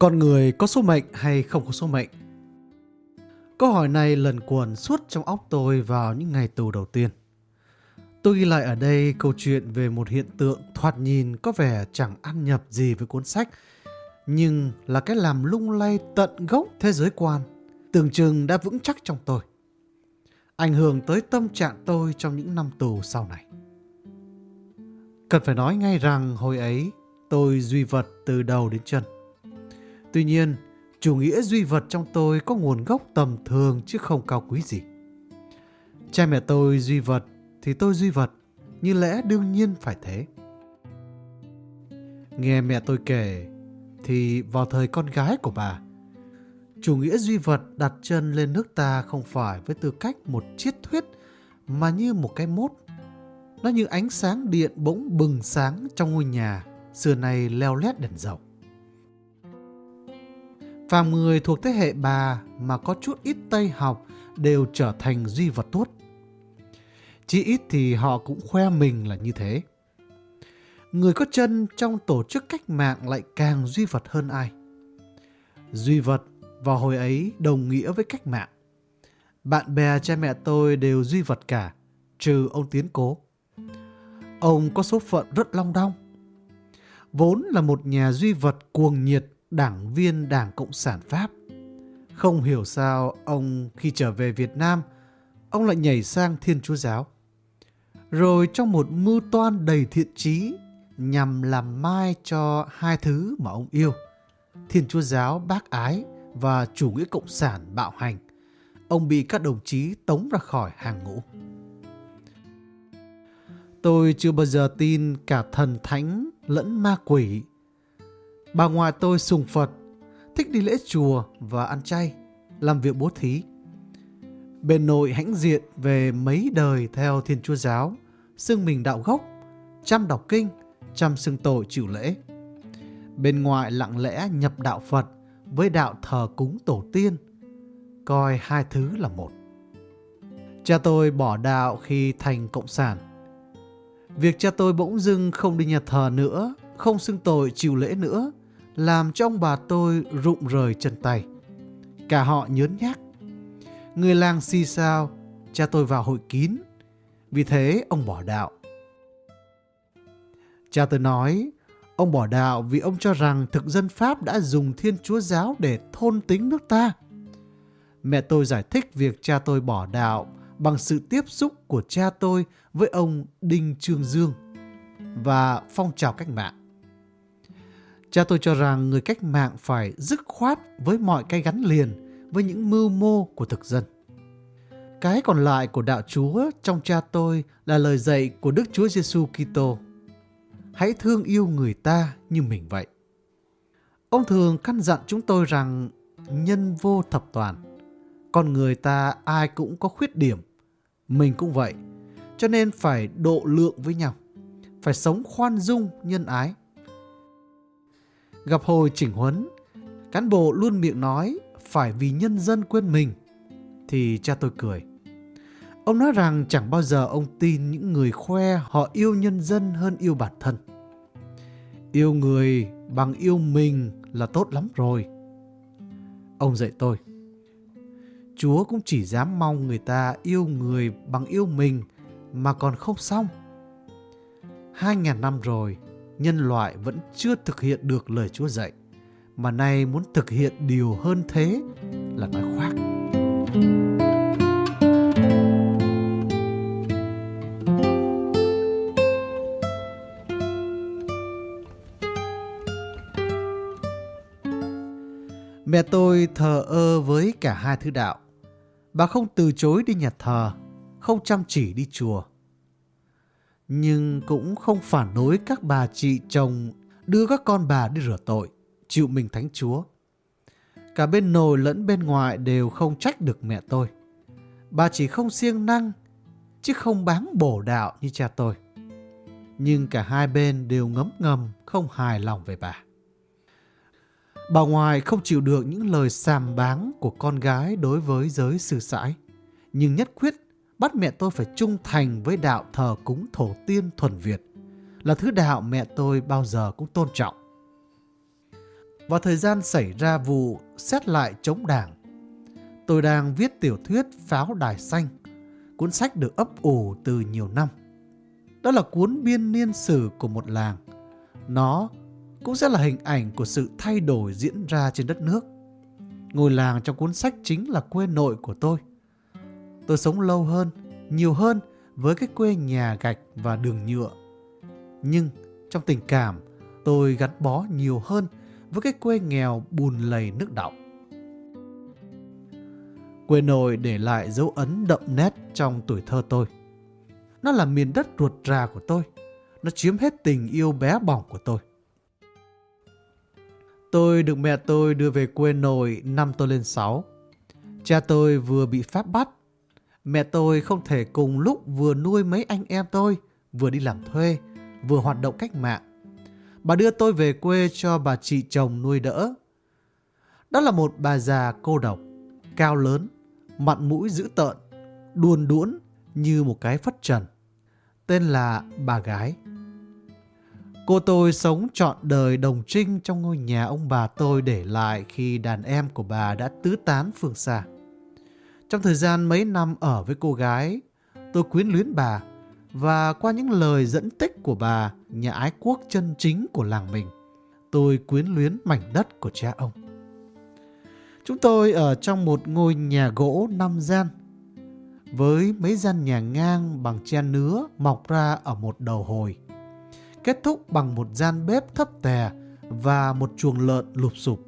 Con người có số mệnh hay không có số mệnh? Câu hỏi này lần quần suốt trong óc tôi vào những ngày tù đầu tiên. Tôi ghi lại ở đây câu chuyện về một hiện tượng thoạt nhìn có vẻ chẳng ăn nhập gì với cuốn sách, nhưng là cái làm lung lay tận gốc thế giới quan, tưởng chừng đã vững chắc trong tôi. Ảnh hưởng tới tâm trạng tôi trong những năm tù sau này. Cần phải nói ngay rằng hồi ấy tôi duy vật từ đầu đến chân. Tuy nhiên, chủ nghĩa duy vật trong tôi có nguồn gốc tầm thường chứ không cao quý gì. Cha mẹ tôi duy vật thì tôi duy vật, như lẽ đương nhiên phải thế. Nghe mẹ tôi kể thì vào thời con gái của bà, chủ nghĩa duy vật đặt chân lên nước ta không phải với tư cách một triết thuyết mà như một cái mốt. Nó như ánh sáng điện bỗng bừng sáng trong ngôi nhà xưa nay leo lét đèn dầu. Phàm người thuộc thế hệ bà mà có chút ít Tây học đều trở thành duy vật tốt. Chỉ ít thì họ cũng khoe mình là như thế. Người có chân trong tổ chức cách mạng lại càng duy vật hơn ai. Duy vật vào hồi ấy đồng nghĩa với cách mạng. Bạn bè cha mẹ tôi đều duy vật cả, trừ ông Tiến Cố. Ông có số phận rất long đong. Vốn là một nhà duy vật cuồng nhiệt đảng viên Đảng Cộng sản Pháp. Không hiểu sao ông khi trở về Việt Nam, ông lại nhảy sang Thiên Chúa Giáo. Rồi trong một mưu toan đầy thiện trí nhằm làm mai cho hai thứ mà ông yêu, Thiên Chúa Giáo bác ái và chủ nghĩa cộng sản bạo hành, ông bị các đồng chí tống ra khỏi hàng ngũ. Tôi chưa bao giờ tin cả thần thánh lẫn ma quỷ Bà ngoại tôi sùng Phật, thích đi lễ chùa và ăn chay, làm việc bố thí. Bên nội hãnh diện về mấy đời theo Thiên Chúa Giáo, xưng mình đạo gốc, chăm đọc kinh, chăm xưng tội chịu lễ. Bên ngoại lặng lẽ nhập đạo Phật với đạo thờ cúng tổ tiên, coi hai thứ là một. Cha tôi bỏ đạo khi thành cộng sản. Việc cha tôi bỗng dưng không đi nhà thờ nữa, không xưng tội chịu lễ nữa, làm cho ông bà tôi rụng rời chân tay. Cả họ nhớn nhác. Người làng xì sao, cha tôi vào hội kín. Vì thế ông bỏ đạo. Cha tôi nói, ông bỏ đạo vì ông cho rằng thực dân Pháp đã dùng thiên chúa giáo để thôn tính nước ta. Mẹ tôi giải thích việc cha tôi bỏ đạo bằng sự tiếp xúc của cha tôi với ông Đinh Trương Dương và phong trào cách mạng. Cha tôi cho rằng người cách mạng phải dứt khoát với mọi cái gắn liền với những mưu mô của thực dân. Cái còn lại của đạo Chúa trong cha tôi là lời dạy của Đức Chúa Giêsu Kitô. Hãy thương yêu người ta như mình vậy. Ông thường căn dặn chúng tôi rằng nhân vô thập toàn. Con người ta ai cũng có khuyết điểm. Mình cũng vậy. Cho nên phải độ lượng với nhau. Phải sống khoan dung, nhân ái Gặp hồi chỉnh huấn, cán bộ luôn miệng nói phải vì nhân dân quên mình. Thì cha tôi cười. Ông nói rằng chẳng bao giờ ông tin những người khoe họ yêu nhân dân hơn yêu bản thân. Yêu người bằng yêu mình là tốt lắm rồi. Ông dạy tôi. Chúa cũng chỉ dám mong người ta yêu người bằng yêu mình mà còn không xong. Hai ngàn năm rồi, nhân loại vẫn chưa thực hiện được lời Chúa dạy, mà nay muốn thực hiện điều hơn thế là nói khoác. Mẹ tôi thờ ơ với cả hai thứ đạo. Bà không từ chối đi nhà thờ, không chăm chỉ đi chùa nhưng cũng không phản đối các bà chị chồng đưa các con bà đi rửa tội, chịu mình thánh chúa. Cả bên nội lẫn bên ngoài đều không trách được mẹ tôi. Bà chỉ không siêng năng, chứ không bám bổ đạo như cha tôi. Nhưng cả hai bên đều ngấm ngầm không hài lòng về bà. Bà ngoài không chịu được những lời sàm báng của con gái đối với giới sư sãi, nhưng nhất quyết bắt mẹ tôi phải trung thành với đạo thờ cúng thổ tiên thuần Việt, là thứ đạo mẹ tôi bao giờ cũng tôn trọng. vào thời gian xảy ra vụ xét lại chống đảng. Tôi đang viết tiểu thuyết Pháo Đài Xanh, cuốn sách được ấp ủ từ nhiều năm. Đó là cuốn biên niên sử của một làng. Nó cũng sẽ là hình ảnh của sự thay đổi diễn ra trên đất nước. Ngôi làng trong cuốn sách chính là quê nội của tôi. Tôi sống lâu hơn, nhiều hơn với cái quê nhà gạch và đường nhựa. Nhưng trong tình cảm, tôi gắn bó nhiều hơn với cái quê nghèo bùn lầy nước đọng. Quê nội để lại dấu ấn đậm nét trong tuổi thơ tôi. Nó là miền đất ruột rà của tôi. Nó chiếm hết tình yêu bé bỏng của tôi. Tôi được mẹ tôi đưa về quê nội năm tôi lên 6. Cha tôi vừa bị Pháp bắt. Mẹ tôi không thể cùng lúc vừa nuôi mấy anh em tôi, vừa đi làm thuê, vừa hoạt động cách mạng. Bà đưa tôi về quê cho bà chị chồng nuôi đỡ. Đó là một bà già cô độc, cao lớn, mặt mũi dữ tợn, đuôn đuỗn như một cái phất trần. Tên là bà gái. Cô tôi sống trọn đời đồng trinh trong ngôi nhà ông bà tôi để lại khi đàn em của bà đã tứ tán phương xa. Trong thời gian mấy năm ở với cô gái, tôi quyến luyến bà và qua những lời dẫn tích của bà, nhà ái quốc chân chính của làng mình, tôi quyến luyến mảnh đất của cha ông. Chúng tôi ở trong một ngôi nhà gỗ năm gian, với mấy gian nhà ngang bằng tre nứa mọc ra ở một đầu hồi kết thúc bằng một gian bếp thấp tè và một chuồng lợn lụp sụp.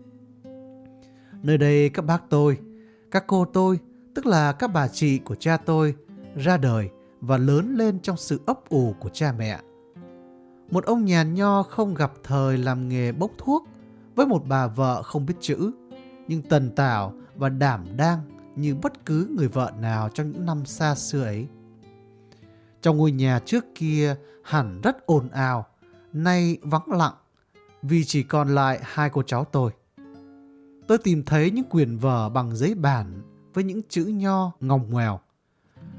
Nơi đây các bác tôi, các cô tôi, tức là các bà chị của cha tôi, ra đời và lớn lên trong sự ấp ủ của cha mẹ. Một ông nhàn nho không gặp thời làm nghề bốc thuốc với một bà vợ không biết chữ, nhưng tần tảo và đảm đang như bất cứ người vợ nào trong những năm xa xưa ấy. Trong ngôi nhà trước kia hẳn rất ồn ào, nay vắng lặng vì chỉ còn lại hai cô cháu tôi. Tôi tìm thấy những quyển vở bằng giấy bản với những chữ nho ngòng ngoèo.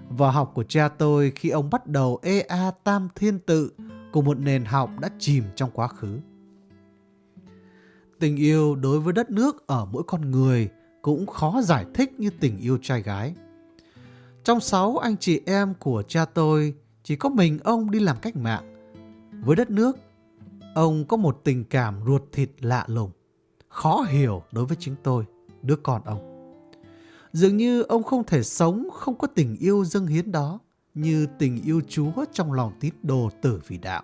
và học của cha tôi khi ông bắt đầu EA Tam Thiên Tự của một nền học đã chìm trong quá khứ. Tình yêu đối với đất nước ở mỗi con người cũng khó giải thích như tình yêu trai gái. Trong sáu anh chị em của cha tôi, chỉ có mình ông đi làm cách mạng. Với đất nước, ông có một tình cảm ruột thịt lạ lùng, khó hiểu đối với chính tôi, đứa con ông. Dường như ông không thể sống không có tình yêu dâng hiến đó, như tình yêu Chúa trong lòng tín đồ tử vì đạo.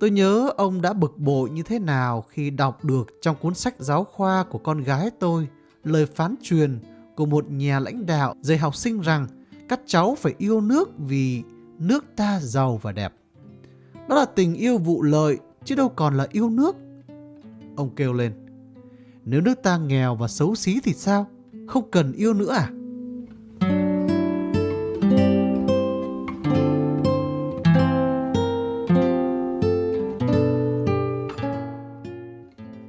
Tôi nhớ ông đã bực bội như thế nào khi đọc được trong cuốn sách giáo khoa của con gái tôi lời phán truyền của một nhà lãnh đạo dạy học sinh rằng các cháu phải yêu nước vì nước ta giàu và đẹp. Đó là tình yêu vụ lợi, chứ đâu còn là yêu nước. Ông kêu lên, nếu nước ta nghèo và xấu xí thì sao? Không cần yêu nữa à?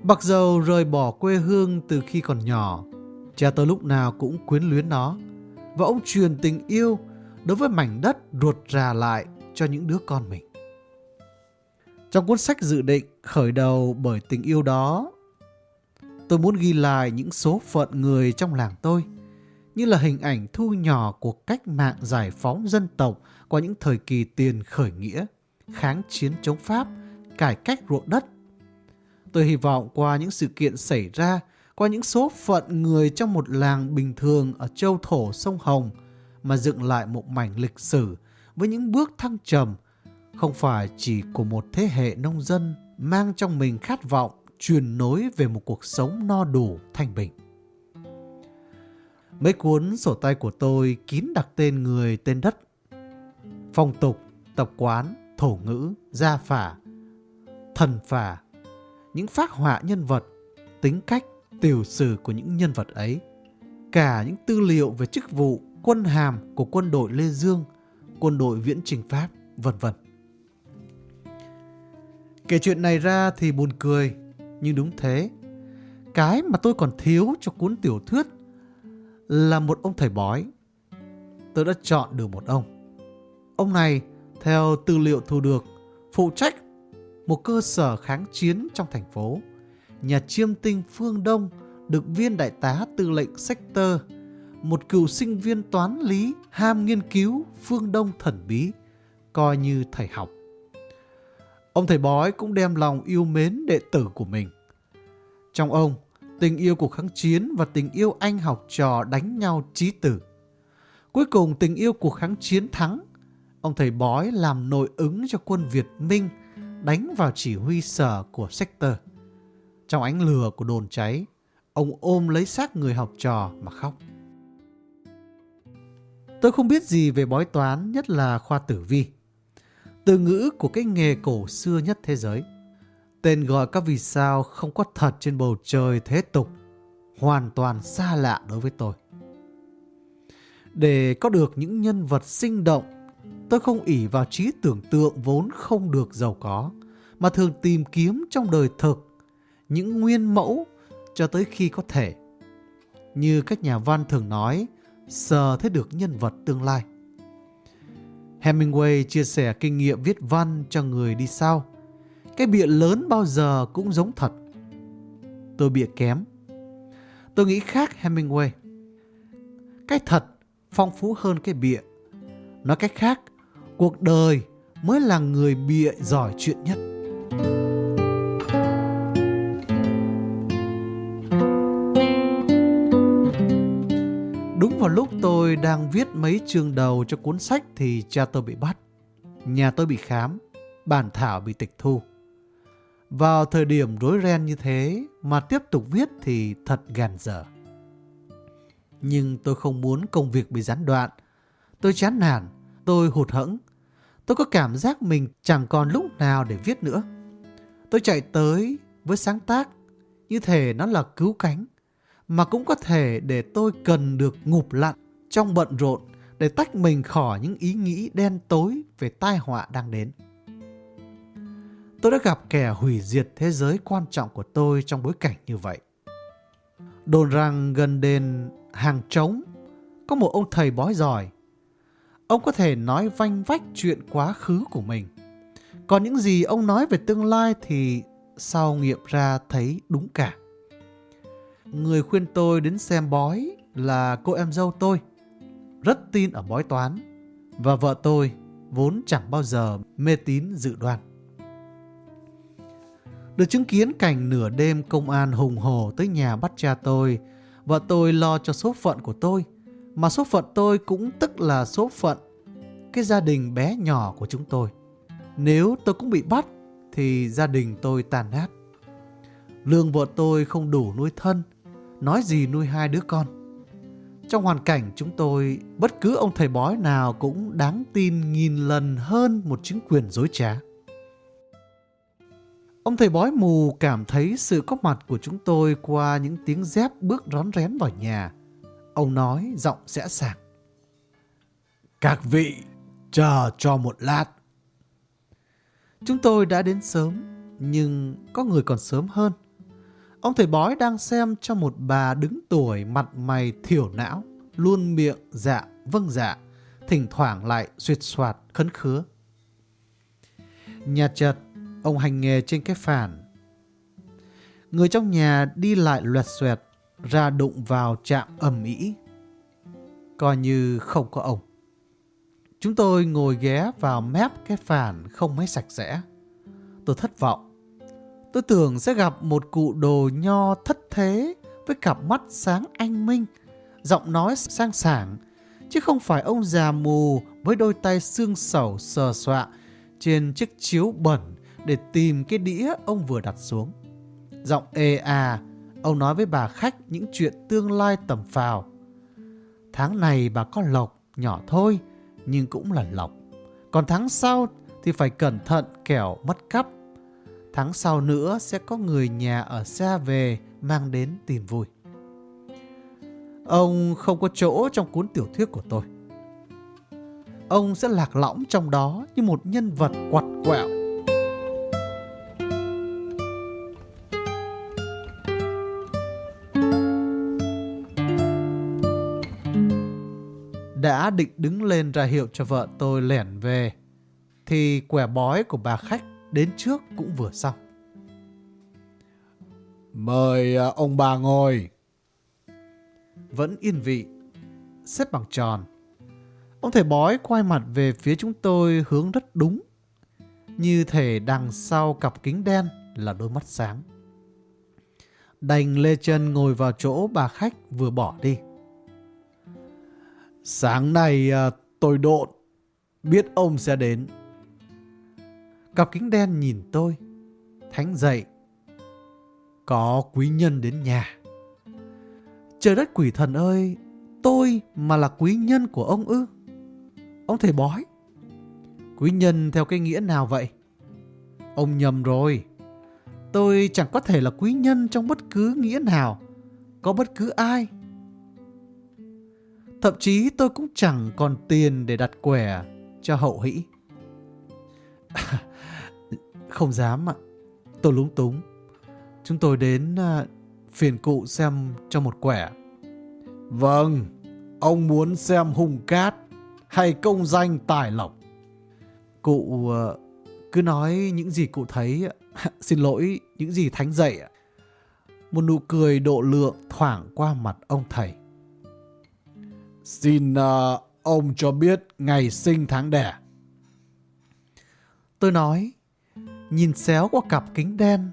Mặc dầu rời bỏ quê hương từ khi còn nhỏ, cha tôi lúc nào cũng quyến luyến nó, và ông truyền tình yêu đối với mảnh đất ruột rà lại cho những đứa con mình. Trong cuốn sách dự định khởi đầu bởi tình yêu đó, tôi muốn ghi lại những số phận người trong làng tôi, như là hình ảnh thu nhỏ của cách mạng giải phóng dân tộc qua những thời kỳ tiền khởi nghĩa, kháng chiến chống Pháp, cải cách ruộng đất. Tôi hy vọng qua những sự kiện xảy ra, qua những số phận người trong một làng bình thường ở châu thổ sông Hồng mà dựng lại một mảnh lịch sử với những bước thăng trầm không phải chỉ của một thế hệ nông dân mang trong mình khát vọng truyền nối về một cuộc sống no đủ thanh bình. Mấy cuốn sổ tay của tôi kín đặt tên người tên đất. Phong tục, tập quán, thổ ngữ, gia phả, thần phả, những phác họa nhân vật, tính cách, tiểu sử của những nhân vật ấy, cả những tư liệu về chức vụ, quân hàm của quân đội Lê Dương, quân đội viễn trình Pháp, vân vân. Kể chuyện này ra thì buồn cười, nhưng đúng thế. Cái mà tôi còn thiếu cho cuốn tiểu thuyết là một ông thầy bói. Tôi đã chọn được một ông. Ông này, theo tư liệu thu được, phụ trách một cơ sở kháng chiến trong thành phố, nhà chiêm tinh phương Đông được viên đại tá tư lệnh sector, một cựu sinh viên toán lý ham nghiên cứu phương Đông thần bí, coi như thầy học. Ông thầy bói cũng đem lòng yêu mến đệ tử của mình. Trong ông, tình yêu cuộc kháng chiến và tình yêu anh học trò đánh nhau trí tử. Cuối cùng tình yêu cuộc kháng chiến thắng. Ông thầy bói làm nội ứng cho quân Việt Minh đánh vào chỉ huy sở của sector. Trong ánh lửa của đồn cháy, ông ôm lấy xác người học trò mà khóc. Tôi không biết gì về bói toán, nhất là khoa tử vi. Từ ngữ của cái nghề cổ xưa nhất thế giới. Tên gọi các vì sao không có thật trên bầu trời thế tục, hoàn toàn xa lạ đối với tôi. Để có được những nhân vật sinh động, tôi không ỷ vào trí tưởng tượng vốn không được giàu có, mà thường tìm kiếm trong đời thực những nguyên mẫu cho tới khi có thể. Như các nhà văn thường nói, sờ thấy được nhân vật tương lai. Hemingway chia sẻ kinh nghiệm viết văn cho người đi sau. Cái bịa lớn bao giờ cũng giống thật. Tôi bịa kém. Tôi nghĩ khác Hemingway. Cái thật phong phú hơn cái bịa. Nói cách khác, cuộc đời mới là người bịa giỏi chuyện nhất. Vào lúc tôi đang viết mấy chương đầu cho cuốn sách thì cha tôi bị bắt. Nhà tôi bị khám, bản thảo bị tịch thu. Vào thời điểm rối ren như thế mà tiếp tục viết thì thật gàn dở. Nhưng tôi không muốn công việc bị gián đoạn. Tôi chán nản, tôi hụt hẫng. Tôi có cảm giác mình chẳng còn lúc nào để viết nữa. Tôi chạy tới với sáng tác, như thể nó là cứu cánh mà cũng có thể để tôi cần được ngụp lặn trong bận rộn để tách mình khỏi những ý nghĩ đen tối về tai họa đang đến. Tôi đã gặp kẻ hủy diệt thế giới quan trọng của tôi trong bối cảnh như vậy. Đồn rằng gần đền hàng trống có một ông thầy bói giỏi. Ông có thể nói vanh vách chuyện quá khứ của mình. Còn những gì ông nói về tương lai thì sau nghiệm ra thấy đúng cả. Người khuyên tôi đến xem bói là cô em dâu tôi. Rất tin ở bói toán. Và vợ tôi vốn chẳng bao giờ mê tín dự đoan. Được chứng kiến cảnh nửa đêm công an hùng hồ tới nhà bắt cha tôi, vợ tôi lo cho số phận của tôi. Mà số phận tôi cũng tức là số phận cái gia đình bé nhỏ của chúng tôi. Nếu tôi cũng bị bắt thì gia đình tôi tàn nát. Lương vợ tôi không đủ nuôi thân nói gì nuôi hai đứa con. Trong hoàn cảnh chúng tôi, bất cứ ông thầy bói nào cũng đáng tin nghìn lần hơn một chứng quyền dối trá. Ông thầy bói mù cảm thấy sự có mặt của chúng tôi qua những tiếng dép bước rón rén vào nhà. Ông nói giọng sẽ sảng. Các vị, chờ cho một lát. Chúng tôi đã đến sớm, nhưng có người còn sớm hơn. Ông thầy bói đang xem cho một bà đứng tuổi mặt mày thiểu não, luôn miệng dạ vâng dạ, thỉnh thoảng lại duyệt soạt khấn khứa. Nhà chật, ông hành nghề trên cái phản. Người trong nhà đi lại loẹt xoẹt, ra đụng vào chạm ẩm ý, Coi như không có ông. Chúng tôi ngồi ghé vào mép cái phản không mấy sạch sẽ. Tôi thất vọng Tôi tưởng sẽ gặp một cụ đồ nho thất thế với cặp mắt sáng anh minh, giọng nói sang sảng, chứ không phải ông già mù với đôi tay xương sầu sờ soạ trên chiếc chiếu bẩn để tìm cái đĩa ông vừa đặt xuống. Giọng ê à, ông nói với bà khách những chuyện tương lai tầm phào. Tháng này bà có lộc, nhỏ thôi, nhưng cũng là lộc. Còn tháng sau thì phải cẩn thận kẻo mất cắp Tháng sau nữa sẽ có người nhà ở xa về mang đến tin vui. Ông không có chỗ trong cuốn tiểu thuyết của tôi. Ông sẽ lạc lõng trong đó như một nhân vật quặt quẹo. Đã định đứng lên ra hiệu cho vợ tôi lẻn về, thì quẻ bói của bà khách đến trước cũng vừa xong. Mời à, ông bà ngồi. Vẫn yên vị, xếp bằng tròn. Ông thầy bói quay mặt về phía chúng tôi hướng rất đúng. Như thể đằng sau cặp kính đen là đôi mắt sáng. Đành lê chân ngồi vào chỗ bà khách vừa bỏ đi. Sáng nay à, tôi độn, biết ông sẽ đến. Cặp kính đen nhìn tôi. Thánh dậy. Có quý nhân đến nhà. Trời đất quỷ thần ơi, tôi mà là quý nhân của ông ư? Ông thầy bói. Quý nhân theo cái nghĩa nào vậy? Ông nhầm rồi. Tôi chẳng có thể là quý nhân trong bất cứ nghĩa nào, có bất cứ ai. Thậm chí tôi cũng chẳng còn tiền để đặt quẻ cho hậu hỷ. Không dám ạ. Tôi lúng túng. Chúng tôi đến uh, phiền cụ xem cho một quẻ. Vâng, ông muốn xem hùng cát hay công danh tài lộc? Cụ uh, cứ nói những gì cụ thấy. Xin lỗi, những gì thánh dạy. Một nụ cười độ lượng thoảng qua mặt ông thầy. Xin uh, ông cho biết ngày sinh tháng đẻ. Tôi nói, nhìn xéo qua cặp kính đen,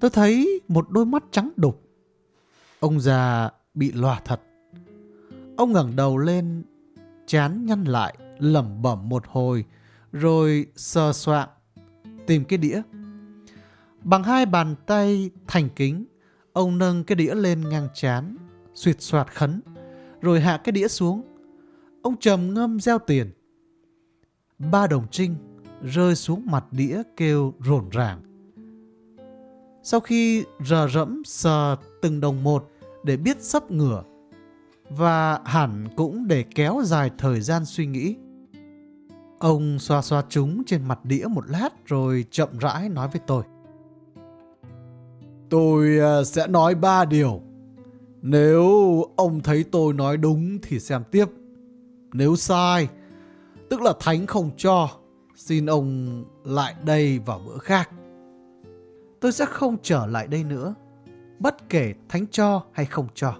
tôi thấy một đôi mắt trắng đục. Ông già bị lòa thật. Ông ngẩng đầu lên, chán nhăn lại, lẩm bẩm một hồi, rồi sờ soạn, tìm cái đĩa. Bằng hai bàn tay thành kính, ông nâng cái đĩa lên ngang chán, suyệt soạt khấn, rồi hạ cái đĩa xuống. Ông trầm ngâm gieo tiền. Ba đồng trinh rơi xuống mặt đĩa kêu rộn ràng. Sau khi rờ rẫm sờ từng đồng một để biết sắp ngửa và hẳn cũng để kéo dài thời gian suy nghĩ. Ông xoa xoa chúng trên mặt đĩa một lát rồi chậm rãi nói với tôi. Tôi à, sẽ nói ba điều. Nếu ông thấy tôi nói đúng thì xem tiếp. Nếu sai, tức là thánh không cho, xin ông lại đây vào bữa khác. Tôi sẽ không trở lại đây nữa, bất kể thánh cho hay không cho.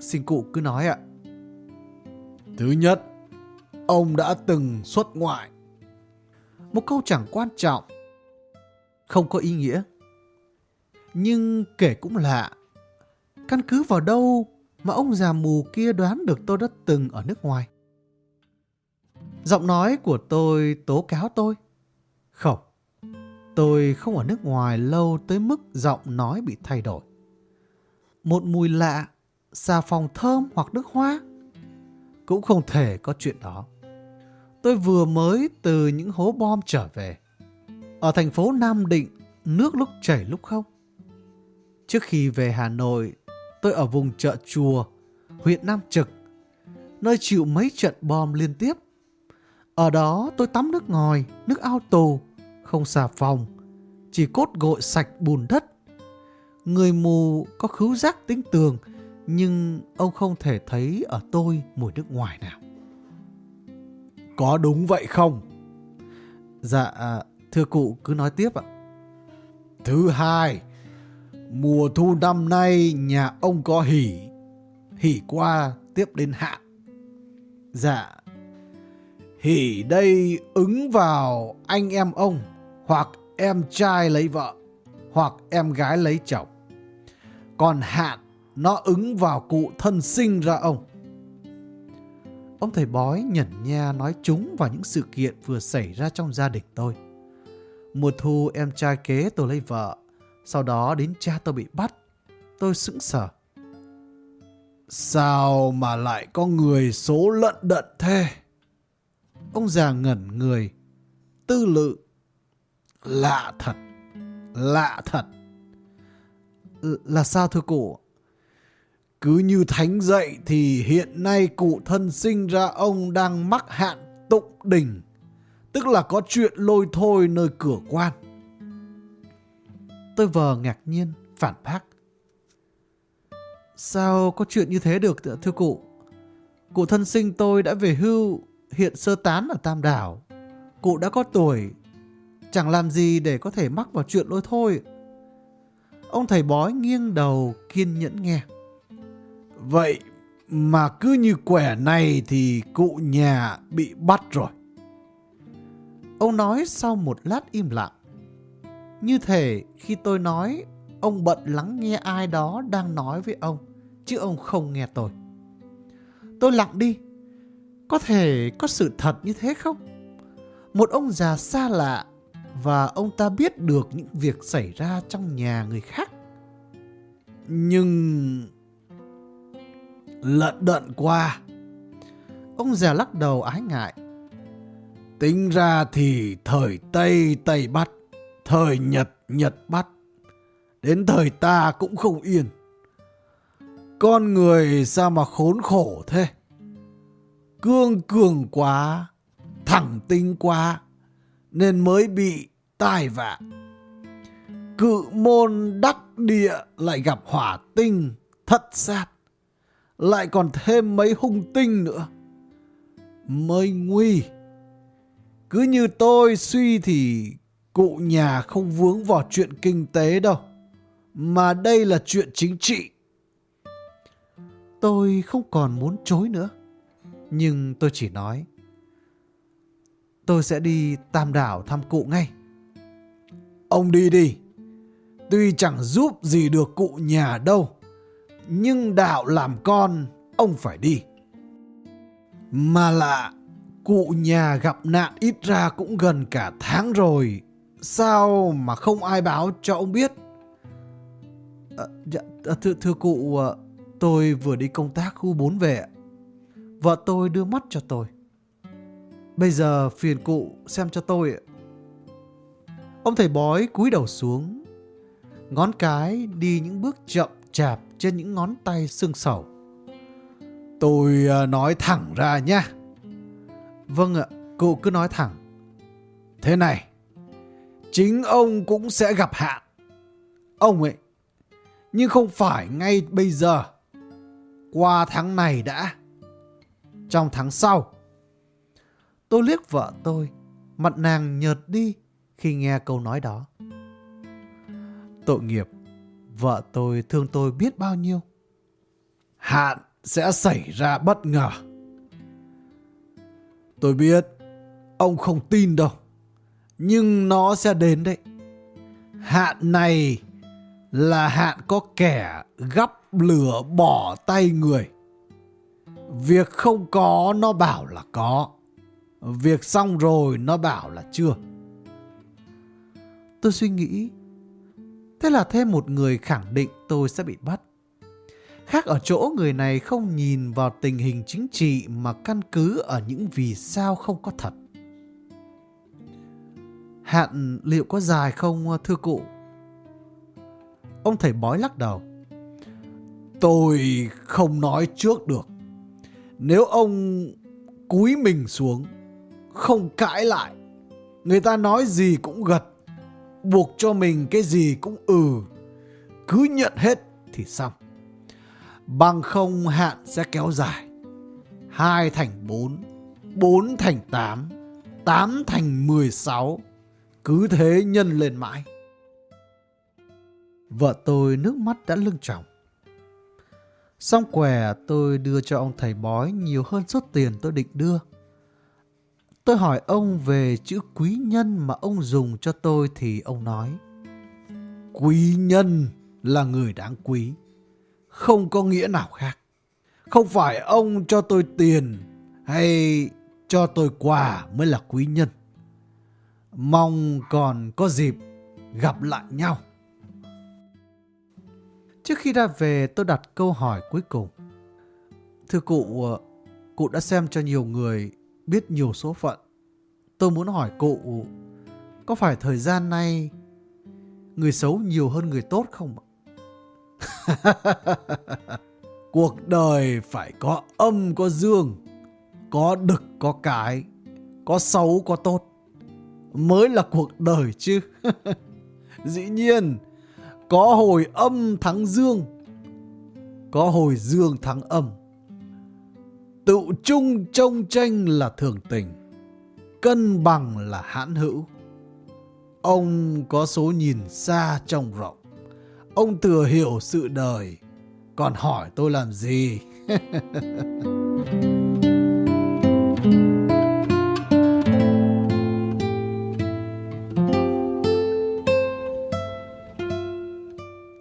Xin cụ cứ nói ạ. Thứ nhất, ông đã từng xuất ngoại. Một câu chẳng quan trọng, không có ý nghĩa. Nhưng kể cũng lạ, căn cứ vào đâu mà ông già mù kia đoán được tôi đã từng ở nước ngoài? Giọng nói của tôi tố cáo tôi. Không, tôi không ở nước ngoài lâu tới mức giọng nói bị thay đổi. Một mùi lạ, xà phòng thơm hoặc nước hoa? Cũng không thể có chuyện đó. Tôi vừa mới từ những hố bom trở về. Ở thành phố Nam Định, nước lúc chảy lúc không. Trước khi về Hà Nội, tôi ở vùng chợ chùa, huyện Nam Trực, nơi chịu mấy trận bom liên tiếp. Ở đó tôi tắm nước ngòi, nước ao tù, không xà phòng, chỉ cốt gội sạch bùn đất. Người mù có khứu giác tính tường, nhưng ông không thể thấy ở tôi mùi nước ngoài nào. Có đúng vậy không? Dạ, thưa cụ cứ nói tiếp ạ. Thứ hai, mùa thu năm nay nhà ông có hỉ. Hỉ qua tiếp đến hạn. Dạ. Hỉ đây ứng vào anh em ông hoặc em trai lấy vợ hoặc em gái lấy chồng. Còn hạn nó ứng vào cụ thân sinh ra ông. Ông thầy bói nhẩn nha nói chúng vào những sự kiện vừa xảy ra trong gia đình tôi. Mùa thu em trai kế tôi lấy vợ, sau đó đến cha tôi bị bắt. Tôi sững sờ. Sao mà lại có người số lận đận thế? Ông già ngẩn người, tư lự. Lạ thật, lạ thật. L là sao thưa cụ? Cứ như thánh dạy thì hiện nay cụ thân sinh ra ông đang mắc hạn tụng đình, tức là có chuyện lôi thôi nơi cửa quan. Tôi vờ ngạc nhiên, phản bác. Sao có chuyện như thế được thưa cụ? Cụ thân sinh tôi đã về hưu, hiện sơ tán ở Tam Đảo. Cụ đã có tuổi, chẳng làm gì để có thể mắc vào chuyện lôi thôi. Ông thầy bói nghiêng đầu kiên nhẫn nghe. Vậy mà cứ như quẻ này thì cụ nhà bị bắt rồi. Ông nói sau một lát im lặng. Như thể khi tôi nói, ông bận lắng nghe ai đó đang nói với ông, chứ ông không nghe tôi. Tôi lặng đi. Có thể có sự thật như thế không? Một ông già xa lạ và ông ta biết được những việc xảy ra trong nhà người khác. Nhưng... Lận đận qua. Ông già lắc đầu ái ngại. Tính ra thì thời Tây Tây bắt, thời Nhật Nhật bắt. Đến thời ta cũng không yên. Con người sao mà khốn khổ thế? Cương cường quá, thẳng tinh quá, nên mới bị tai vạ. Cự môn đắc địa lại gặp hỏa tinh, thất sát. Lại còn thêm mấy hung tinh nữa. Mới nguy. Cứ như tôi suy thì cụ nhà không vướng vào chuyện kinh tế đâu. Mà đây là chuyện chính trị. Tôi không còn muốn chối nữa. Nhưng tôi chỉ nói. Tôi sẽ đi Tam Đảo thăm cụ ngay. Ông đi đi. Tuy chẳng giúp gì được cụ nhà đâu. Nhưng đạo làm con, ông phải đi. Mà lạ, cụ nhà gặp nạn ít ra cũng gần cả tháng rồi. Sao mà không ai báo cho ông biết? À, dạ, à, thưa, thưa cụ, à, tôi vừa đi công tác khu 4 về. Vợ tôi đưa mắt cho tôi. Bây giờ phiền cụ xem cho tôi. Ông thầy bói cúi đầu xuống. Ngón cái đi những bước chậm chạp trên những ngón tay xương sầu. Tôi à, nói thẳng ra nha. Vâng ạ, cụ cứ nói thẳng. Thế này, chính ông cũng sẽ gặp hạn. Ông ấy, nhưng không phải ngay bây giờ. Qua tháng này đã. Trong tháng sau. Tôi liếc vợ tôi, mặt nàng nhợt đi khi nghe câu nói đó. Tội nghiệp, vợ tôi thương tôi biết bao nhiêu. Hạn sẽ xảy ra bất ngờ. Tôi biết, ông không tin đâu. Nhưng nó sẽ đến đấy. Hạn này là hạn có kẻ gắp lửa bỏ tay người. Việc không có, nó bảo là có. Việc xong rồi, nó bảo là chưa. Tôi suy nghĩ. Thế là thêm một người khẳng định tôi sẽ bị bắt. Khác ở chỗ người này không nhìn vào tình hình chính trị mà căn cứ ở những vì sao không có thật. Hạn, liệu có dài không, thưa cụ? Ông thầy bói lắc đầu. Tôi không nói trước được. Nếu ông cúi mình xuống, không cãi lại, người ta nói gì cũng gật, buộc cho mình cái gì cũng ừ, cứ nhận hết thì xong. Bằng không hạn sẽ kéo dài. hai thành bốn, bốn thành tám, tám thành mười sáu, cứ thế nhân lên mãi. Vợ tôi nước mắt đã lưng tròng. Xong quẻ tôi đưa cho ông thầy bói nhiều hơn số tiền tôi định đưa. Tôi hỏi ông về chữ quý nhân mà ông dùng cho tôi thì ông nói. Quý nhân là người đáng quý, không có nghĩa nào khác. Không phải ông cho tôi tiền hay cho tôi quà mới là quý nhân. Mong còn có dịp gặp lại nhau. Trước khi ra về tôi đặt câu hỏi cuối cùng. Thưa cụ, ờ, cụ đã xem cho nhiều người biết nhiều số phận. Tôi muốn hỏi cụ, có phải thời gian này người xấu nhiều hơn người tốt không ạ? Cuộc đời phải có âm có dương, có đực có cái, có xấu có tốt. Mới là cuộc đời chứ. Dĩ nhiên, có hồi âm thắng dương, có hồi dương thắng âm. Tự chung trông tranh là thường tình, cân bằng là hãn hữu. Ông có số nhìn xa trông rộng, Ông thừa hiểu sự đời, còn hỏi tôi làm gì?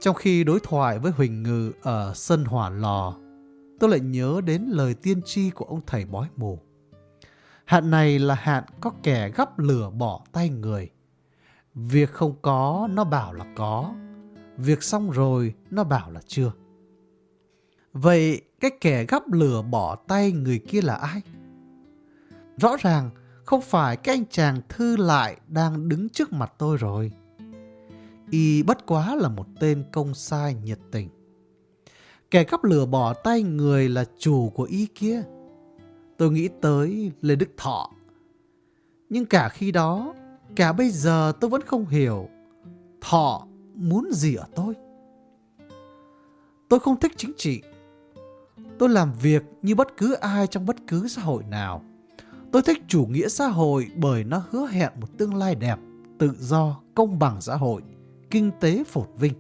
Trong khi đối thoại với Huỳnh Ngự ở sân hỏa lò, tôi lại nhớ đến lời tiên tri của ông thầy bói mù. Hạn này là hạn có kẻ gắp lửa bỏ tay người. Việc không có nó bảo là có, việc xong rồi nó bảo là chưa. Vậy cái kẻ gắp lửa bỏ tay người kia là ai? Rõ ràng không phải cái anh chàng thư lại đang đứng trước mặt tôi rồi. Y bất quá là một tên công sai nhiệt tình. Kẻ cắp lửa bỏ tay người là chủ của y kia. Tôi nghĩ tới Lê Đức Thọ. Nhưng cả khi đó, cả bây giờ tôi vẫn không hiểu Thọ muốn gì ở tôi. Tôi không thích chính trị. Tôi làm việc như bất cứ ai trong bất cứ xã hội nào. Tôi thích chủ nghĩa xã hội bởi nó hứa hẹn một tương lai đẹp, tự do, công bằng xã hội, kinh tế phồn vinh.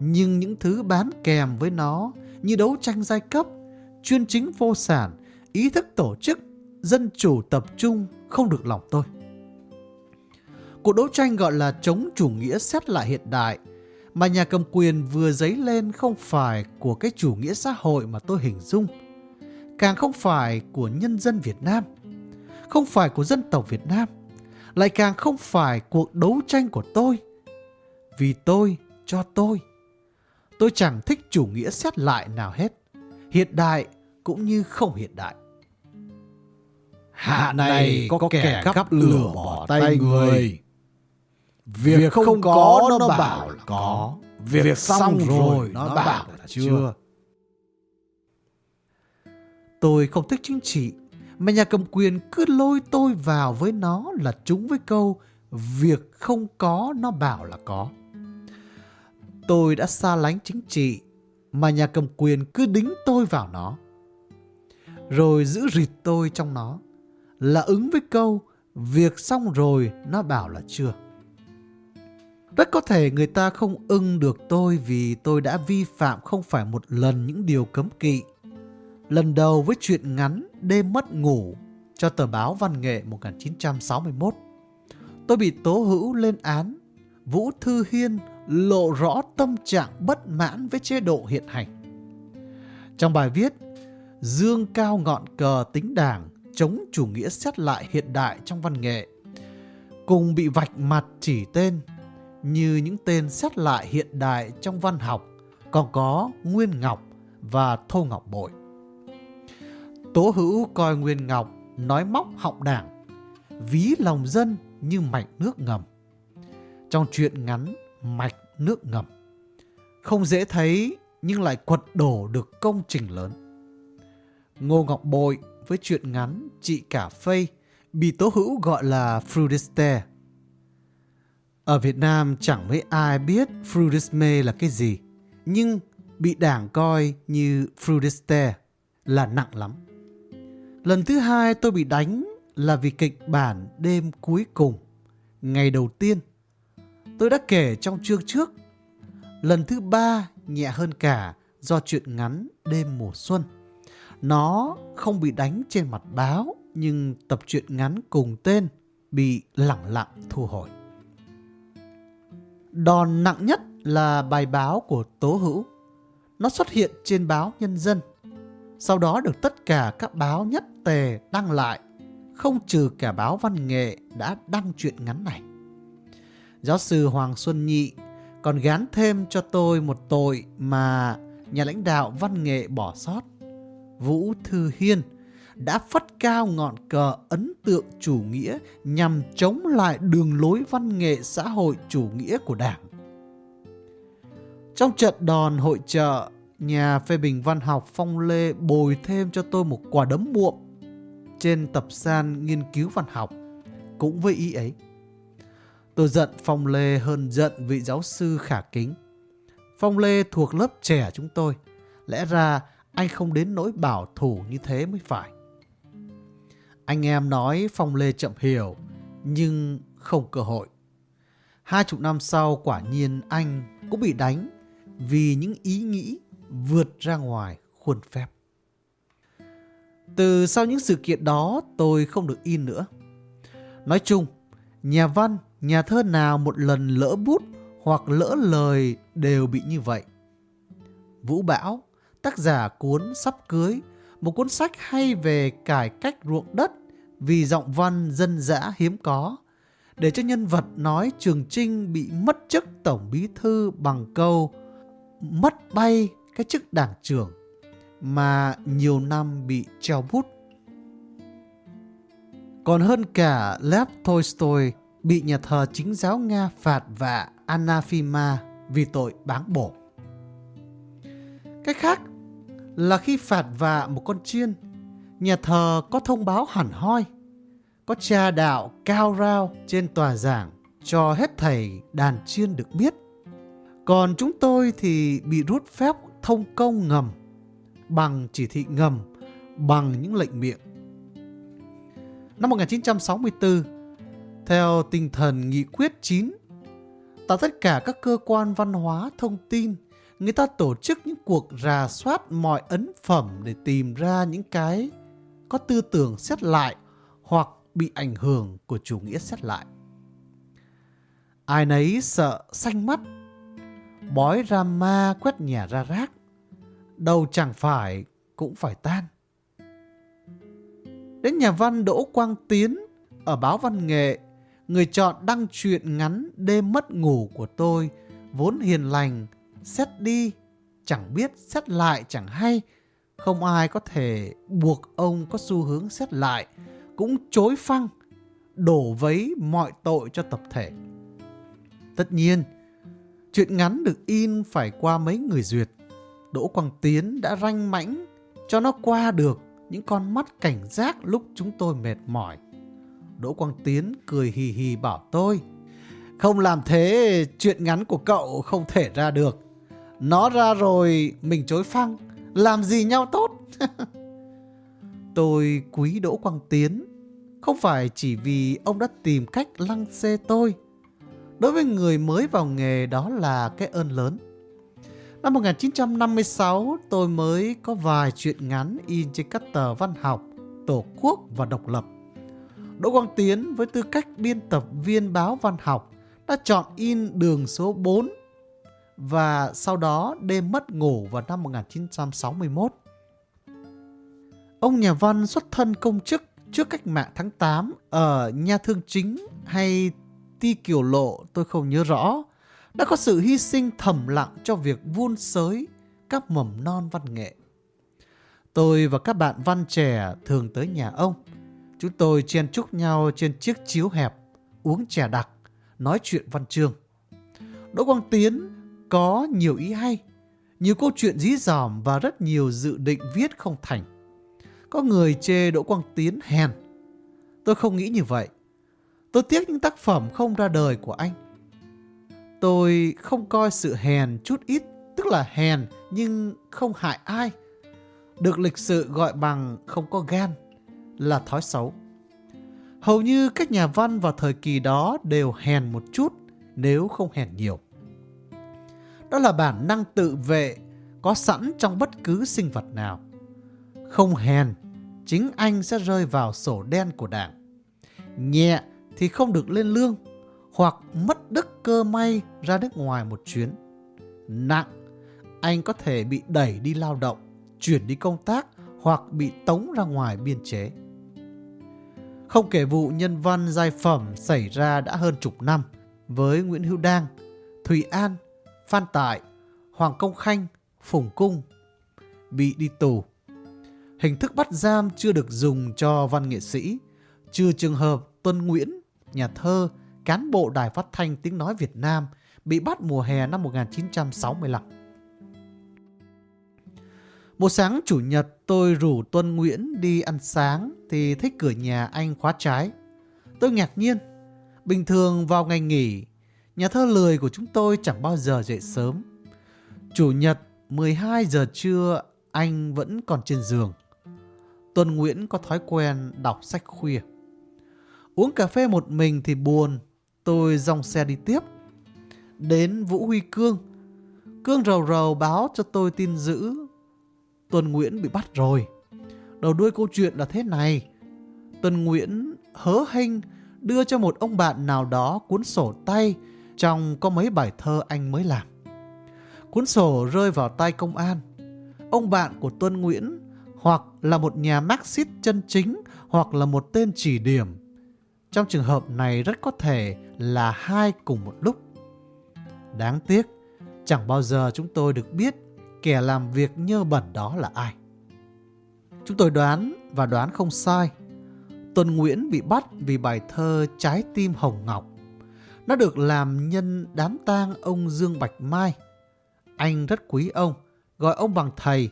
Nhưng những thứ bán kèm với nó như đấu tranh giai cấp, chuyên chính vô sản, ý thức tổ chức, dân chủ tập trung không được lòng tôi. Cuộc đấu tranh gọi là chống chủ nghĩa xét lại hiện đại mà nhà cầm quyền vừa dấy lên không phải của cái chủ nghĩa xã hội mà tôi hình dung, càng không phải của nhân dân Việt Nam, không phải của dân tộc Việt Nam, lại càng không phải cuộc đấu tranh của tôi. Vì tôi, cho tôi. Tôi chẳng thích chủ nghĩa xét lại nào hết, hiện đại cũng như không hiện đại. Hạ này có kẻ gắp lửa bỏ tay người. Việc không có nó bảo là có. Việc xong rồi nó bảo là chưa. Tôi không thích chính trị, mà nhà cầm quyền cứ lôi tôi vào với nó là trúng với câu việc không có nó bảo là có. Tôi đã xa lánh chính trị, mà nhà cầm quyền cứ đính tôi vào nó. Rồi giữ rịt tôi trong nó, là ứng với câu việc xong rồi nó bảo là chưa. Rất có thể người ta không ưng được tôi vì tôi đã vi phạm không phải một lần những điều cấm kỵ. Lần đầu với chuyện ngắn Đêm mất ngủ cho tờ báo Văn nghệ 1961. Tôi bị tố hữu lên án. Vũ Thư Hiên lộ rõ tâm trạng bất mãn với chế độ hiện hành. Trong bài viết, Dương cao ngọn cờ tính đảng chống chủ nghĩa xét lại hiện đại trong văn nghệ, cùng bị vạch mặt chỉ tên như những tên xét lại hiện đại trong văn học còn có Nguyên Ngọc và Thô Ngọc Bội. Tố hữu coi Nguyên Ngọc nói móc họng đảng, ví lòng dân như mạch nước ngầm. Trong chuyện ngắn Mạch nước ngầm, không dễ thấy nhưng lại quật đổ được công trình lớn. Ngô Ngọc Bội với chuyện ngắn Chị Cả Phây bị tố hữu gọi là Frudiste ở Việt Nam chẳng mấy ai biết Frudisme là cái gì, nhưng bị đảng coi như Frudiste là nặng lắm. Lần thứ hai tôi bị đánh là vì kịch bản đêm cuối cùng, ngày đầu tiên. Tôi đã kể trong chương trước. Lần thứ ba nhẹ hơn cả do chuyện ngắn đêm mùa xuân. Nó không bị đánh trên mặt báo nhưng tập truyện ngắn cùng tên bị lẳng lặng thu hồi. Đòn nặng nhất là bài báo của Tố Hữu. Nó xuất hiện trên báo Nhân dân. Sau đó được tất cả các báo nhất tề đăng lại, không trừ cả báo văn nghệ đã đăng truyện ngắn này. Giáo sư Hoàng Xuân Nhị còn gán thêm cho tôi một tội mà nhà lãnh đạo văn nghệ bỏ sót. Vũ Thư Hiên đã phất cao ngọn cờ ấn tượng chủ nghĩa nhằm chống lại đường lối văn nghệ xã hội chủ nghĩa của Đảng. Trong trận đòn hội trợ, nhà phê bình văn học Phong Lê bồi thêm cho tôi một quả đấm muộm trên tập san nghiên cứu văn học, cũng với ý ấy. Tôi giận Phong Lê hơn giận vị giáo sư khả kính. Phong Lê thuộc lớp trẻ chúng tôi, lẽ ra anh không đến nỗi bảo thủ như thế mới phải. Anh em nói Phong Lê chậm hiểu, nhưng không cơ hội. Hai chục năm sau quả nhiên anh cũng bị đánh vì những ý nghĩ vượt ra ngoài khuôn phép. Từ sau những sự kiện đó tôi không được in nữa. Nói chung, nhà văn, nhà thơ nào một lần lỡ bút hoặc lỡ lời đều bị như vậy. Vũ Bão, tác giả cuốn Sắp Cưới, một cuốn sách hay về cải cách ruộng đất vì giọng văn dân dã hiếm có, để cho nhân vật nói Trường Trinh bị mất chức tổng bí thư bằng câu mất bay cái chức đảng trưởng mà nhiều năm bị treo bút. Còn hơn cả Lev Tolstoy bị nhà thờ chính giáo Nga phạt vạ anathema vì tội báng bổ. Cách khác là khi phạt vạ một con chiên, nhà thờ có thông báo hẳn hoi, có trà đạo cao rao trên tòa giảng cho hết thầy đàn chiên được biết. Còn chúng tôi thì bị rút phép thông công ngầm bằng chỉ thị ngầm bằng những lệnh miệng. Năm 1964, theo tinh thần nghị quyết 9, tại tất cả các cơ quan văn hóa thông tin, người ta tổ chức những cuộc rà soát mọi ấn phẩm để tìm ra những cái có tư tưởng xét lại hoặc bị ảnh hưởng của chủ nghĩa xét lại. Ai nấy sợ xanh mắt, bói ra ma quét nhà ra rác, đầu chẳng phải cũng phải tan. Đến nhà văn Đỗ Quang Tiến ở báo Văn Nghệ, người chọn đăng truyện ngắn đêm mất ngủ của tôi, vốn hiền lành, xét đi, chẳng biết xét lại chẳng hay. Không ai có thể buộc ông có xu hướng xét lại, cũng chối phăng, đổ vấy mọi tội cho tập thể. Tất nhiên, chuyện ngắn được in phải qua mấy người duyệt. Đỗ Quang Tiến đã ranh mãnh cho nó qua được những con mắt cảnh giác lúc chúng tôi mệt mỏi. Đỗ Quang Tiến cười hì hì bảo tôi Không làm thế chuyện ngắn của cậu không thể ra được. Nó ra rồi mình chối phăng, làm gì nhau tốt. tôi quý Đỗ Quang Tiến không phải chỉ vì ông đã tìm cách lăng xê tôi. Đối với người mới vào nghề đó là cái ơn lớn. Năm 1956 tôi mới có vài chuyện ngắn in trên các tờ văn học, tổ quốc và độc lập. Đỗ Quang Tiến với tư cách biên tập viên báo văn học đã chọn in đường số 4 và sau đó đêm mất ngủ vào năm 1961. Ông nhà văn xuất thân công chức trước cách mạng tháng 8 ở nhà Thương Chính hay Ti Kiều Lộ, tôi không nhớ rõ, đã có sự hy sinh thầm lặng cho việc vun sới các mầm non văn nghệ. Tôi và các bạn văn trẻ thường tới nhà ông. Chúng tôi chen chúc nhau trên chiếc chiếu hẹp, uống trà đặc, nói chuyện văn chương. Đỗ Quang Tiến có nhiều ý hay, nhiều câu chuyện dí dỏm và rất nhiều dự định viết không thành. Có người chê Đỗ Quang Tiến hèn. Tôi không nghĩ như vậy. Tôi tiếc những tác phẩm không ra đời của anh. Tôi không coi sự hèn chút ít, tức là hèn nhưng không hại ai. Được lịch sự gọi bằng không có gan là thói xấu. Hầu như các nhà văn vào thời kỳ đó đều hèn một chút nếu không hèn nhiều. Đó là bản năng tự vệ có sẵn trong bất cứ sinh vật nào. Không hèn, chính anh sẽ rơi vào sổ đen của đảng. Nhẹ thì không được lên lương, hoặc mất đức cơ may ra nước ngoài một chuyến. Nặng, anh có thể bị đẩy đi lao động, chuyển đi công tác hoặc bị tống ra ngoài biên chế. Không kể vụ nhân văn giai phẩm xảy ra đã hơn chục năm với Nguyễn Hữu Đang, Thùy An, Phan Tại, Hoàng Công Khanh, Phùng Cung bị đi tù. Hình thức bắt giam chưa được dùng cho văn nghệ sĩ, trừ trường hợp Tuân Nguyễn, nhà thơ, cán bộ đài phát thanh tiếng nói Việt Nam bị bắt mùa hè năm 1965. Một sáng chủ nhật tôi rủ Tuân Nguyễn đi ăn sáng thì thấy cửa nhà anh khóa trái. Tôi ngạc nhiên. Bình thường vào ngày nghỉ, nhà thơ lười của chúng tôi chẳng bao giờ dậy sớm. Chủ nhật 12 giờ trưa anh vẫn còn trên giường. Tuân Nguyễn có thói quen đọc sách khuya. Uống cà phê một mình thì buồn, tôi dòng xe đi tiếp. Đến Vũ Huy Cương, Cương rầu rầu báo cho tôi tin dữ. Tuần Nguyễn bị bắt rồi. Đầu đuôi câu chuyện là thế này. Tuần Nguyễn hớ hênh đưa cho một ông bạn nào đó cuốn sổ tay trong có mấy bài thơ anh mới làm. Cuốn sổ rơi vào tay công an. Ông bạn của Tuân Nguyễn hoặc là một nhà Marxist chân chính hoặc là một tên chỉ điểm. Trong trường hợp này rất có thể là hai cùng một lúc. Đáng tiếc, chẳng bao giờ chúng tôi được biết kẻ làm việc nhơ bẩn đó là ai. Chúng tôi đoán và đoán không sai. Tuần Nguyễn bị bắt vì bài thơ Trái tim Hồng Ngọc. Nó được làm nhân đám tang ông Dương Bạch Mai. Anh rất quý ông, gọi ông bằng thầy,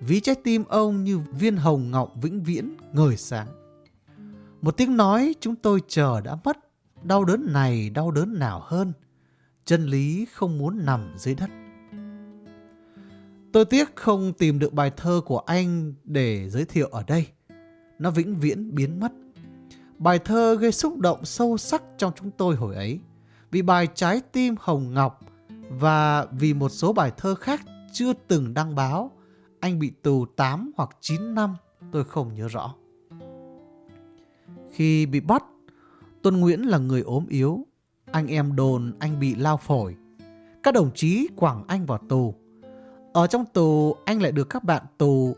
ví trái tim ông như viên hồng ngọc vĩnh viễn, ngời sáng. Một tiếng nói chúng tôi chờ đã mất, đau đớn này đau đớn nào hơn. Chân lý không muốn nằm dưới đất. Tôi tiếc không tìm được bài thơ của anh để giới thiệu ở đây. Nó vĩnh viễn biến mất. Bài thơ gây xúc động sâu sắc trong chúng tôi hồi ấy. Vì bài Trái tim Hồng Ngọc và vì một số bài thơ khác chưa từng đăng báo, anh bị tù 8 hoặc 9 năm, tôi không nhớ rõ. Khi bị bắt, Tuân Nguyễn là người ốm yếu. Anh em đồn anh bị lao phổi. Các đồng chí quảng anh vào tù. Ở trong tù, anh lại được các bạn tù,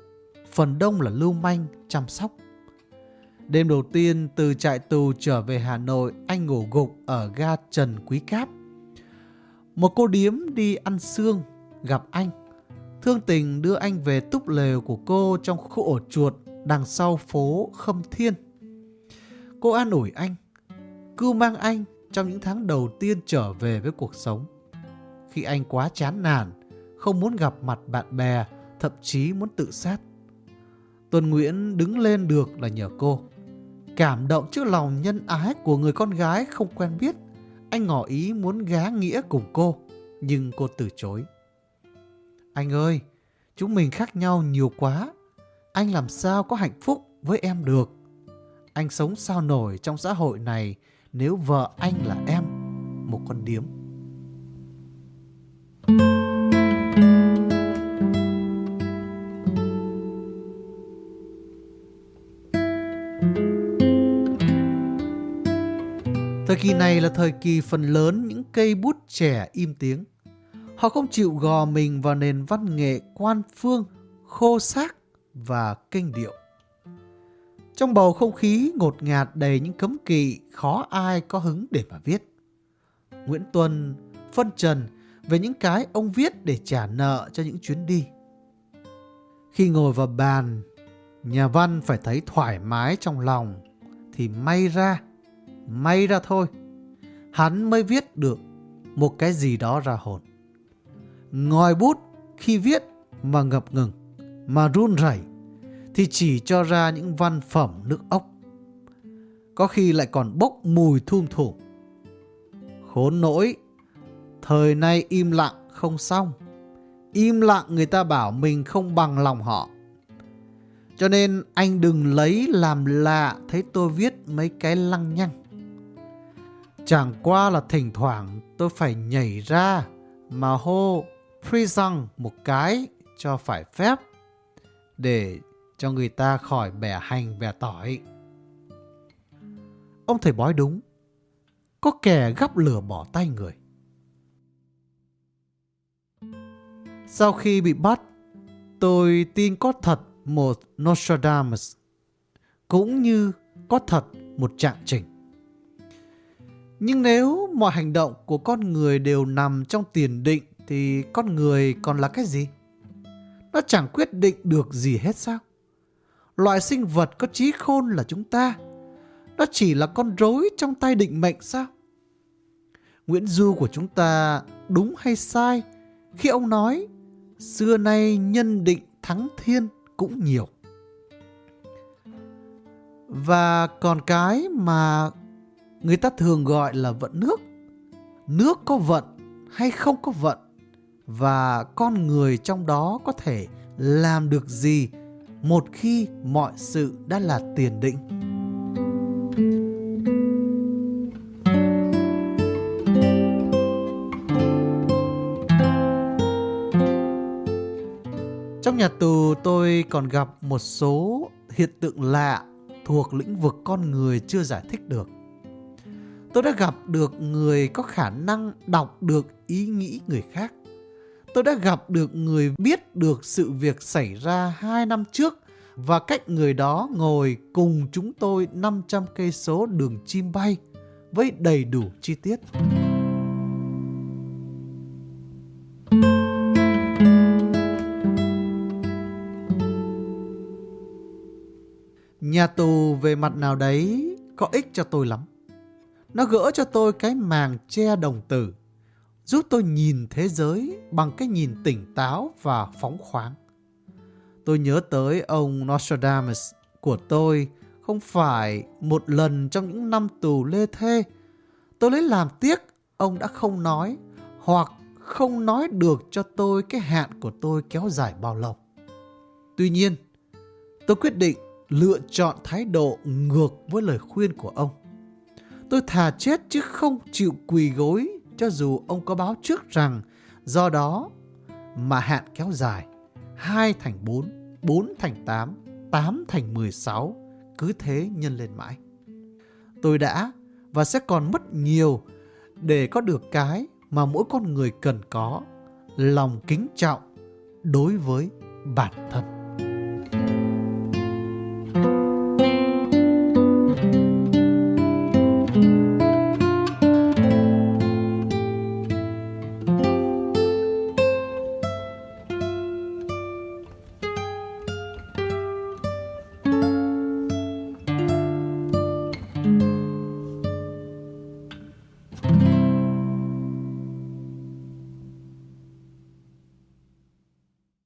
phần đông là lưu manh, chăm sóc. Đêm đầu tiên từ trại tù trở về Hà Nội, anh ngủ gục ở ga Trần Quý Cáp. Một cô điếm đi ăn xương, gặp anh. Thương tình đưa anh về túp lều của cô trong khu ổ chuột đằng sau phố Khâm Thiên. Cô an ủi anh, cưu mang anh trong những tháng đầu tiên trở về với cuộc sống. Khi anh quá chán nản, không muốn gặp mặt bạn bè, thậm chí muốn tự sát. Tuần Nguyễn đứng lên được là nhờ cô. Cảm động trước lòng nhân ái của người con gái không quen biết, anh ngỏ ý muốn gá nghĩa cùng cô, nhưng cô từ chối. Anh ơi, chúng mình khác nhau nhiều quá. Anh làm sao có hạnh phúc với em được? Anh sống sao nổi trong xã hội này nếu vợ anh là em, một con điếm. Thời kỳ này là thời kỳ phần lớn những cây bút trẻ im tiếng. Họ không chịu gò mình vào nền văn nghệ quan phương, khô xác và kinh điệu. Trong bầu không khí ngột ngạt đầy những cấm kỵ khó ai có hứng để mà viết. Nguyễn Tuân phân trần về những cái ông viết để trả nợ cho những chuyến đi. Khi ngồi vào bàn, nhà văn phải thấy thoải mái trong lòng thì may ra, may ra thôi, hắn mới viết được một cái gì đó ra hồn. Ngòi bút khi viết mà ngập ngừng, mà run rẩy thì chỉ cho ra những văn phẩm nước ốc. Có khi lại còn bốc mùi thum thủ. Khốn nỗi, thời nay im lặng không xong. Im lặng người ta bảo mình không bằng lòng họ. Cho nên anh đừng lấy làm lạ thấy tôi viết mấy cái lăng nhăng. Chẳng qua là thỉnh thoảng tôi phải nhảy ra mà hô prison một cái cho phải phép để cho người ta khỏi bẻ hành bẻ tỏi. Ông thầy bói đúng, có kẻ gắp lửa bỏ tay người. Sau khi bị bắt, tôi tin có thật một Nostradamus, cũng như có thật một trạng trình. Nhưng nếu mọi hành động của con người đều nằm trong tiền định, thì con người còn là cái gì? Nó chẳng quyết định được gì hết sao? Loại sinh vật có trí khôn là chúng ta. Nó chỉ là con rối trong tay định mệnh sao? Nguyễn Du của chúng ta đúng hay sai khi ông nói, xưa nay nhân định thắng thiên cũng nhiều. Và còn cái mà người ta thường gọi là vận nước. Nước có vận hay không có vận, và con người trong đó có thể làm được gì một khi mọi sự đã là tiền định. Trong nhà tù tôi còn gặp một số hiện tượng lạ thuộc lĩnh vực con người chưa giải thích được. Tôi đã gặp được người có khả năng đọc được ý nghĩ người khác. Tôi đã gặp được người biết được sự việc xảy ra hai năm trước và cách người đó ngồi cùng chúng tôi 500 cây số đường chim bay với đầy đủ chi tiết. Nhà tù về mặt nào đấy có ích cho tôi lắm. Nó gỡ cho tôi cái màng che đồng tử, giúp tôi nhìn thế giới bằng cái nhìn tỉnh táo và phóng khoáng. Tôi nhớ tới ông Nostradamus của tôi không phải một lần trong những năm tù lê thê. Tôi lấy làm tiếc ông đã không nói hoặc không nói được cho tôi cái hạn của tôi kéo dài bao lâu. Tuy nhiên, tôi quyết định lựa chọn thái độ ngược với lời khuyên của ông. Tôi thà chết chứ không chịu quỳ gối cho dù ông có báo trước rằng do đó mà hạn kéo dài 2 thành 4, 4 thành 8, 8 thành 16, cứ thế nhân lên mãi. Tôi đã và sẽ còn mất nhiều để có được cái mà mỗi con người cần có, lòng kính trọng đối với bản thân.